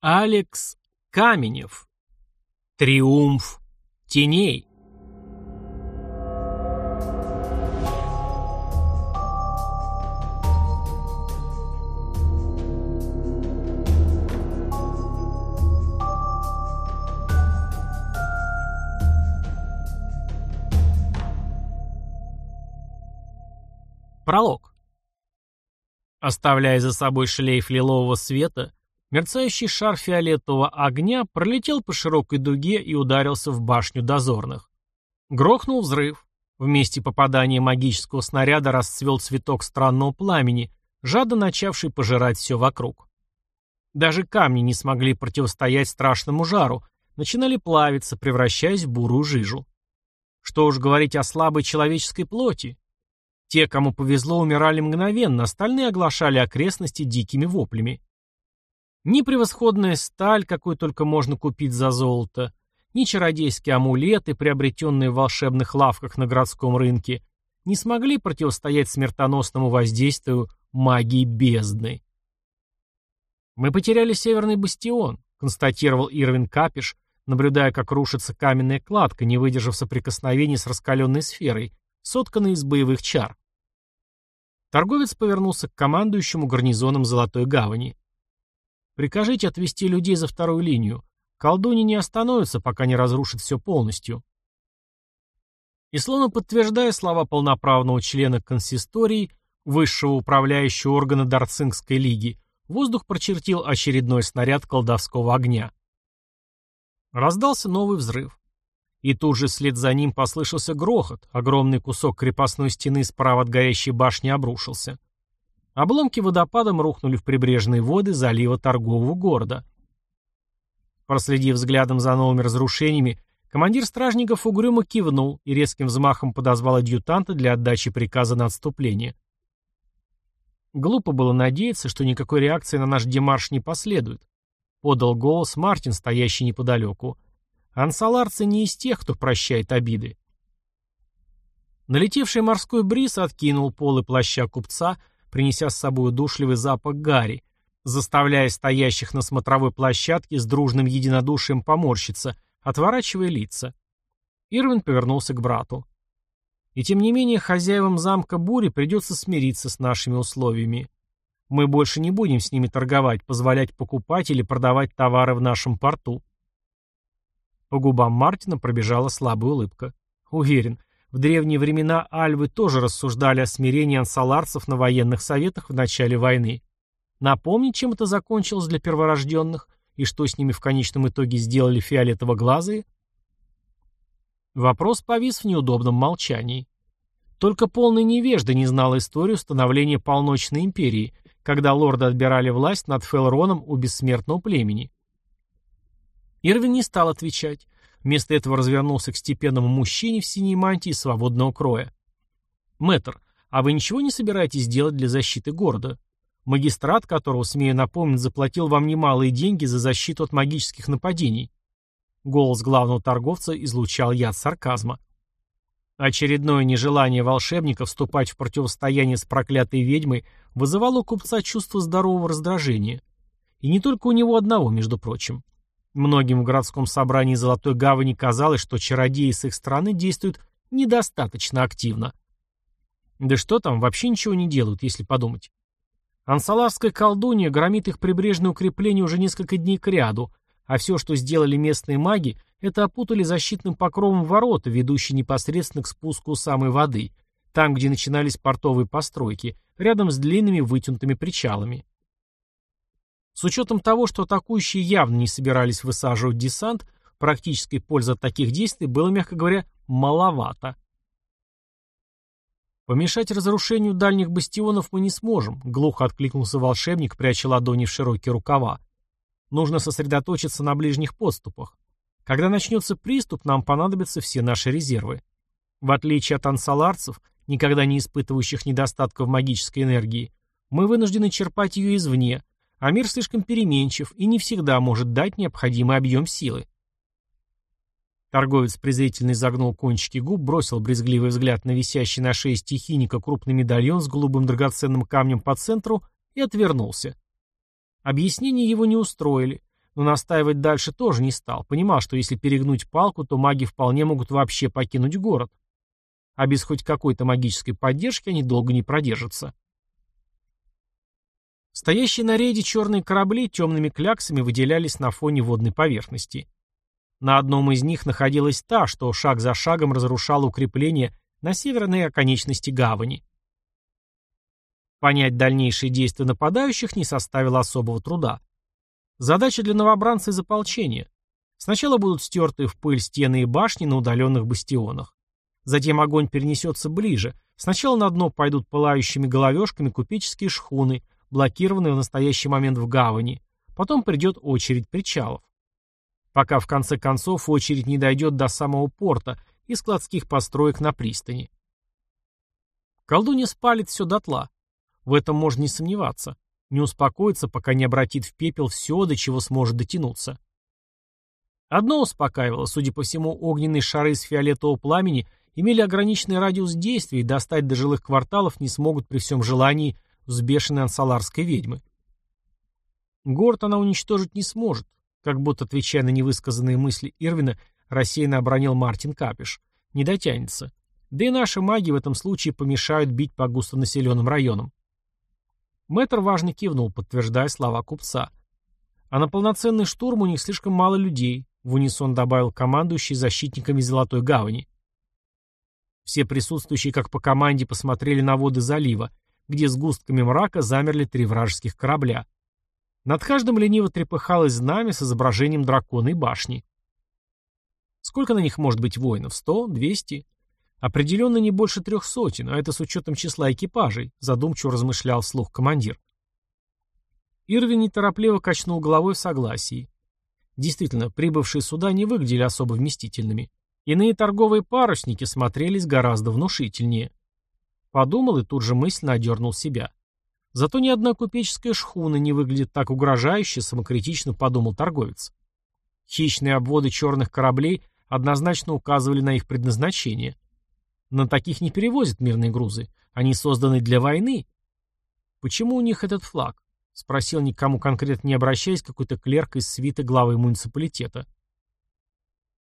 Алекс Каменев. Триумф теней. Пролог. Оставляя за собой шлейф лилового света, мерцающий шар фиолетового огня пролетел по широкой дуге и ударился в башню дозорных. Грохнул взрыв. В месте попадания магического снаряда расцвел цветок странного пламени, жадно начавший пожирать все вокруг. Даже камни не смогли противостоять страшному жару, начинали плавиться, превращаясь в бурую жижу. Что уж говорить о слабой человеческой плоти. Те, кому повезло, умирали мгновенно, остальные оглашали окрестности дикими воплями. Ни превосходная сталь, какую только можно купить за золото, ни чародейские амулеты, приобретенные в волшебных лавках на городском рынке, не смогли противостоять смертоносному воздействию магии бездны. «Мы потеряли Северный бастион», — констатировал Ирвин Капиш, наблюдая, как рушится каменная кладка, не выдержав соприкосновений с раскаленной сферой, сотканной из боевых чар. Торговец повернулся к командующему гарнизоном Золотой Гавани. «Прикажите отвести людей за вторую линию. Колдуни не остановятся, пока не разрушат все полностью». И словно подтверждая слова полноправного члена консистории, высшего управляющего органа Дарцингской лиги, воздух прочертил очередной снаряд колдовского огня. Раздался новый взрыв. И тут же вслед за ним послышался грохот, огромный кусок крепостной стены справа от горящей башни обрушился. Обломки водопадом рухнули в прибрежные воды залива торгового города. Проследив взглядом за новыми разрушениями, командир стражников угрюмо кивнул и резким взмахом подозвал адъютанта для отдачи приказа на отступление. Глупо было надеяться, что никакой реакции на наш демарш не последует. Подал голос Мартин, стоящий неподалеку. Ансаларцы не из тех, кто прощает обиды. Налетевший морской бриз откинул полы плаща купца, принеся с собой удушливый запах гари, заставляя стоящих на смотровой площадке с дружным единодушием поморщиться, отворачивая лица. Ирвин повернулся к брату. И тем не менее хозяевам замка Бури придется смириться с нашими условиями. Мы больше не будем с ними торговать, позволять покупать или продавать товары в нашем порту. По губам Мартина пробежала слабая улыбка. Уверен, в древние времена альвы тоже рассуждали о смирении ансаларцев на военных советах в начале войны. Напомнить, чем это закончилось для перворожденных, и что с ними в конечном итоге сделали фиолетово-глазые? Вопрос повис в неудобном молчании. Только полный невежда не знал историю становления полночной империи, когда лорды отбирали власть над Фелроном у бессмертного племени. Ирвин не стал отвечать. Вместо этого развернулся к степенному мужчине в синей мантии свободного кроя. «Мэтр, а вы ничего не собираетесь делать для защиты города? Магистрат, которого, смею напомнить, заплатил вам немалые деньги за защиту от магических нападений». Голос главного торговца излучал яд сарказма. Очередное нежелание волшебника вступать в противостояние с проклятой ведьмой вызывало у купца чувство здорового раздражения. И не только у него одного, между прочим. Многим в городском собрании Золотой Гавани казалось, что чародеи с их стороны действуют недостаточно активно. Да что там, вообще ничего не делают, если подумать. Ансаларская колдунья громит их прибрежное укрепление уже несколько дней кряду, а все, что сделали местные маги, это опутали защитным покровом ворота, ведущие непосредственно к спуску самой воды, там, где начинались портовые постройки, рядом с длинными вытянутыми причалами. С учетом того, что атакующие явно не собирались высаживать десант, практической пользы от таких действий было, мягко говоря, маловато. «Помешать разрушению дальних бастионов мы не сможем», — глухо откликнулся волшебник, пряча ладони в широкие рукава. «Нужно сосредоточиться на ближних подступах. Когда начнется приступ, нам понадобятся все наши резервы. В отличие от ансаларцев, никогда не испытывающих недостатков магической энергии, мы вынуждены черпать ее извне, а мир слишком переменчив и не всегда может дать необходимый объем силы. Торговец презрительно изогнул кончики губ, бросил брезгливый взгляд на висящий на шее стихийника крупный медальон с голубым драгоценным камнем по центру и отвернулся. Объяснения его не устроили. но настаивать дальше тоже не стал. Понимал, что если перегнуть палку, то маги вполне могут вообще покинуть город. А без хоть какой-то магической поддержки они долго не продержатся. Стоящие на рейде черные корабли темными кляксами выделялись на фоне водной поверхности. На одном из них находилась та, что шаг за шагом разрушала укрепление на северной оконечности гавани. Понять дальнейшие действия нападающих не составило особого труда. Задача для новобранца из ополчения. Сначала будут стерты в пыль стены и башни на удаленных бастионах. Затем огонь перенесется ближе. Сначала на дно пойдут пылающими головешками купеческие шхуны, блокированные в настоящий момент в гавани. Потом придет очередь причалов. Пока в конце концов очередь не дойдет до самого порта и складских построек на пристани. Колдунья спалит все дотла. В этом можно не сомневаться. Не успокоится, пока не обратит в пепел все, до чего сможет дотянуться. Одно успокаивало, судя по всему, огненные шары из фиолетового пламени имели ограниченный радиус действия и достать до жилых кварталов не смогут при всем желании взбешенной ансаларской ведьмы. Город она уничтожить не сможет, как будто, отвечая на невысказанные мысли Ирвина, рассеянно обронил Мартин Капиш. Не дотянется. Да и наши маги в этом случае помешают бить по густонаселенным районам. Мэтр важно кивнул, подтверждая слова купца. А на полноценный штурм у них слишком мало людей, в унисон добавил командующий защитниками Золотой Гавани. Все присутствующие как по команде посмотрели на воды залива, где с густками мрака замерли три вражеских корабля. Над каждым лениво трепыхалось знамя с изображением дракона и башни. Сколько на них может быть воинов? Сто? Двести? Определенно не больше трех сотен, а это с учетом числа экипажей, задумчиво размышлял вслух командир. Ирвин неторопливо качнул головой в согласии. Действительно, прибывшие суда не выглядели особо вместительными. Иные торговые парусники смотрелись гораздо внушительнее. Подумал и тут же мысленно одернул себя. Зато ни одна купеческая шхуна не выглядит так угрожающе, самокритично подумал торговец. Хищные обводы черных кораблей однозначно указывали на их предназначение. На таких не перевозят мирные грузы. Они созданы для войны. Почему у них этот флаг? Спросил никому конкретно не обращаясь какой-то клерк из свиты главы муниципалитета.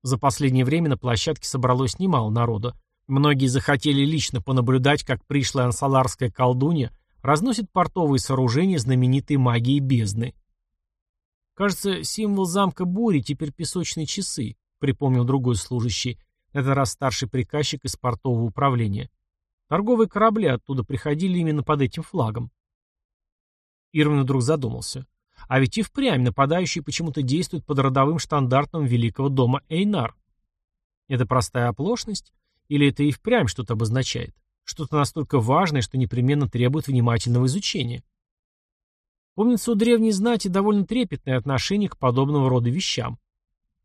За последнее время на площадке собралось немало народа. Многие захотели лично понаблюдать, как пришлая ансаларская колдунья разносит портовые сооружения знаменитой магии бездны. Кажется, символ замка бури теперь песочные часы, припомнил другой служащий, это раз старший приказчик из портового управления. Торговые корабли оттуда приходили именно под этим флагом. Ирвин вдруг задумался. А ведь и впрямь нападающие почему-то действуют под родовым штандартом великого дома Эйнар. Это простая оплошность? Или это и впрямь что-то обозначает? Что-то настолько важное, что непременно требует внимательного изучения? Помнится, у древней знати довольно трепетное отношение к подобного рода вещам.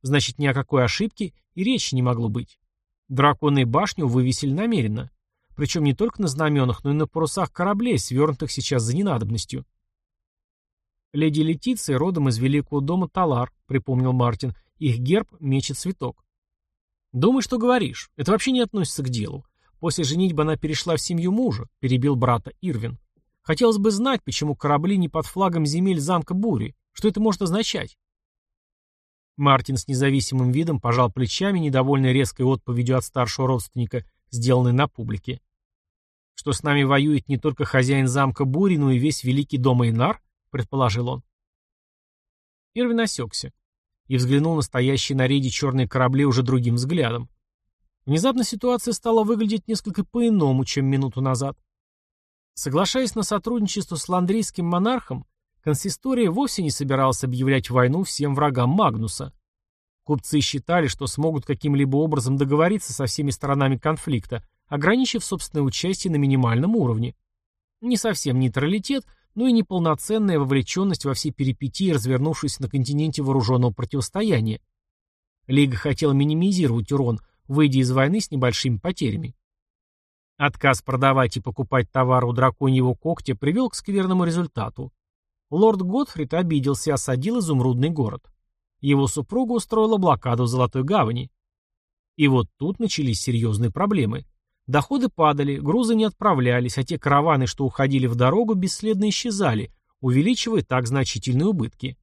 Значит, ни о какой ошибке и речи не могло быть. Драконы башню вывесили намеренно. Причем не только на знаменах, но и на парусах кораблей, свернутых сейчас за ненадобностью. «Леди Летиция родом из великого дома Талар», — припомнил Мартин. «Их герб — меч цветок». «Думай, что говоришь. Это вообще не относится к делу. После женитьбы она перешла в семью мужа», — перебил брата Ирвин. «Хотелось бы знать, почему корабли не под флагом земель замка Бури. Что это может означать?» Мартин с независимым видом пожал плечами, недовольный резкой отповедью от старшего родственника, сделанной на публике. «Что с нами воюет не только хозяин замка Бури, но и весь великий дом Эйнар?» — предположил он. Ирвин осекся и взглянул на стоящие на рейде черные корабли уже другим взглядом. Внезапно ситуация стала выглядеть несколько по-иному, чем минуту назад. Соглашаясь на сотрудничество с ландрийским монархом, Консистория вовсе не собиралась объявлять войну всем врагам Магнуса. Купцы считали, что смогут каким-либо образом договориться со всеми сторонами конфликта, ограничив собственное участие на минимальном уровне. Не совсем нейтралитет, но и неполноценная вовлеченность во все перипетии, развернувшись на континенте вооруженного противостояния. Лига хотела минимизировать урон, выйдя из войны с небольшими потерями. Отказ продавать и покупать товар у драконьего когтя привел к скверному результату. Лорд Готфрид обиделся и осадил изумрудный город. Его супруга устроила блокаду в Золотой Гавани. И вот тут начались серьезные проблемы. Доходы падали, грузы не отправлялись, а те караваны, что уходили в дорогу, бесследно исчезали, увеличивая так значительные убытки.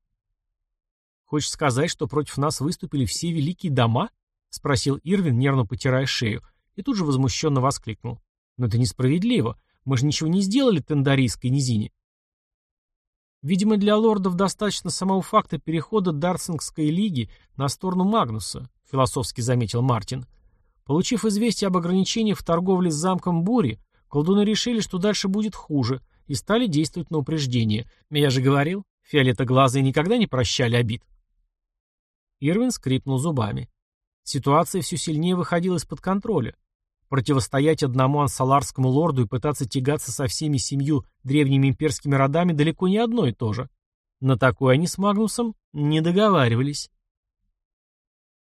Хочешь сказать, что против нас выступили все великие дома? Спросил Ирвин, нервно потирая шею, и тут же возмущенно воскликнул. Но это несправедливо. Мы же ничего не сделали Тендарийской низине. Видимо, для лордов достаточно самого факта перехода Дарсингской лиги на сторону Магнуса, философски заметил Мартин. Получив известие об ограничениях в торговле с замком Бури, колдуны решили, что дальше будет хуже, и стали действовать на упреждение. Я же говорил, фиолетоглазые никогда не прощали обид. Ирвин скрипнул зубами. Ситуация все сильнее выходила из-под контроля. Противостоять одному ансаларскому лорду и пытаться тягаться со всеми семью древними имперскими родами далеко не одно и то же. На такое они с Магнусом не договаривались.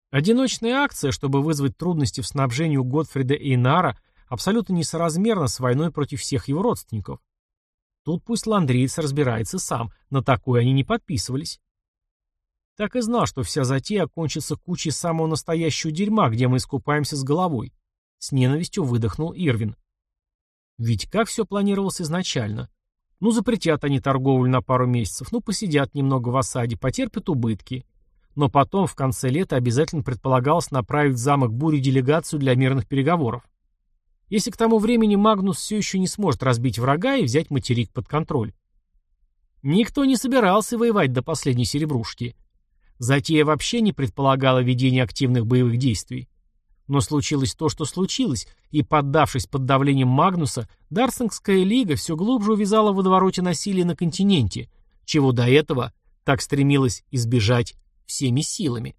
Одиночная акция, чтобы вызвать трудности в снабжении у Готфрида и Инара, абсолютно несоразмерна с войной против всех его родственников. Тут пусть ландриец разбирается сам, на такое они не подписывались. Так и знал, что вся затея окончится кучей самого настоящего дерьма, где мы искупаемся с головой. С ненавистью выдохнул Ирвин. Ведь как все планировалось изначально? Ну, запретят они торговлю на пару месяцев, ну, посидят немного в осаде, потерпят убытки. Но потом, в конце лета, обязательно предполагалось направить в замок Бури делегацию для мирных переговоров. Если к тому времени Магнус все еще не сможет разбить врага и взять материк под контроль. Никто не собирался воевать до последней серебрушки. Затея вообще не предполагала ведения активных боевых действий. Но случилось то, что случилось, и, поддавшись под давлением Магнуса, Дарсингская лига все глубже увязала в водовороте насилия на континенте, чего до этого так стремилась избежать всеми силами.